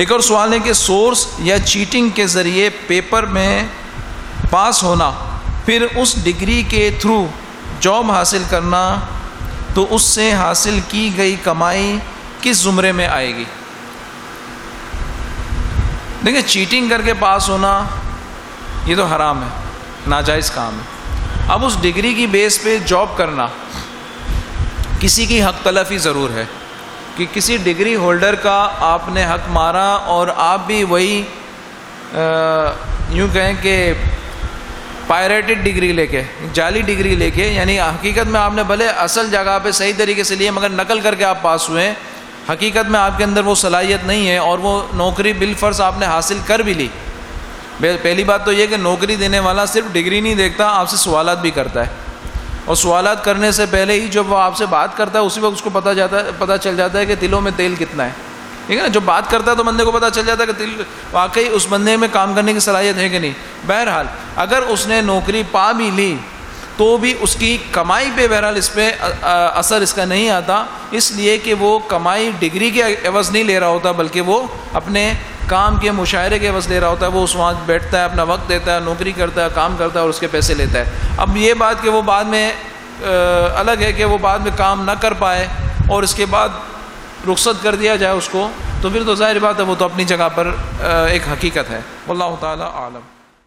ایک اور سوال ہے کہ سورس یا چیٹنگ کے ذریعے پیپر میں پاس ہونا، پھر اس ڈگری کے تھرو جاب حاصل کرنا، تو اس سے حاصل کی گئی کمائی کس زمرے میں آئے گی؟ دیکھیں چیٹنگ کر کے پاس ہونا، یہ تو حرام ہے، ناجائز کام ہے۔ اب اس ڈگری کی بیس پہ جاب کرنا، کسی کی حق تلفی ضرور ہے۔ کہ کسی ڈگری ہولڈر کا آپ نے حق مارا اور آپ بھی وہی یوں کہیں کہ پائریٹڈ ڈگری لے کے، جعلی ڈگری لے کے یعنی حقیقت میں آپ نے بھلے اصل جگہ پہ صحیح طریقے سے لیے مگر نقل کر کے آپ پاس ہوئے ہیں۔ حقیقت میں آپ کے اندر وہ صلاحیت نہیں ہے اور وہ نوکری بالفرض آپ نے حاصل کر بھی لی۔ پہلی بات تو یہ کہ نوکری دینے والا صرف ڈگری نہیں دیکھتا، آپ سے سوالات بھی کرتا ہے۔ اور سوالات کرنے سے پہلے ہی جب وہ آپ سے بات کرتا ہے، اسی وقت اس کو پتہ جاتا ہے پتہ چل جاتا ہے کہ دلوں میں تیل کتنا ہے۔ ٹھیک ہے نا؟ جو بات کرتا ہے تو بندے کو پتہ چل جاتا ہے کہ دل، واقعی اس بندے میں کام کرنے کی صلاحیت ہے کہ نہیں۔ بہرحال، اگر اس نے نوکری پا بھی لی تو بھی اس کی کمائی پہ بہرحال اس پہ اثر اس کا نہیں آتا۔ اس لیے کہ وہ کمائی ڈگری کے عوض نہیں لے رہا ہوتا، بلکہ وہ اپنے کام کے مشاعرے کے عوض لے رہا ہوتا ہے۔ وہ اس وہاں بیٹھتا ہے، اپنا وقت دیتا ہے، نوکری کرتا ہے، کام کرتا ہے اور اس کے پیسے لیتا ہے۔ اب یہ بات کہ وہ بعد میں الگ ہے کہ وہ بعد میں کام نہ کر پائے اور اس کے بعد رخصت کر دیا جائے اس کو، تو پھر تو ظاہر بات ہے وہ تو اپنی جگہ پر ایک حقیقت ہے۔ اللہ تعالیٰ عالم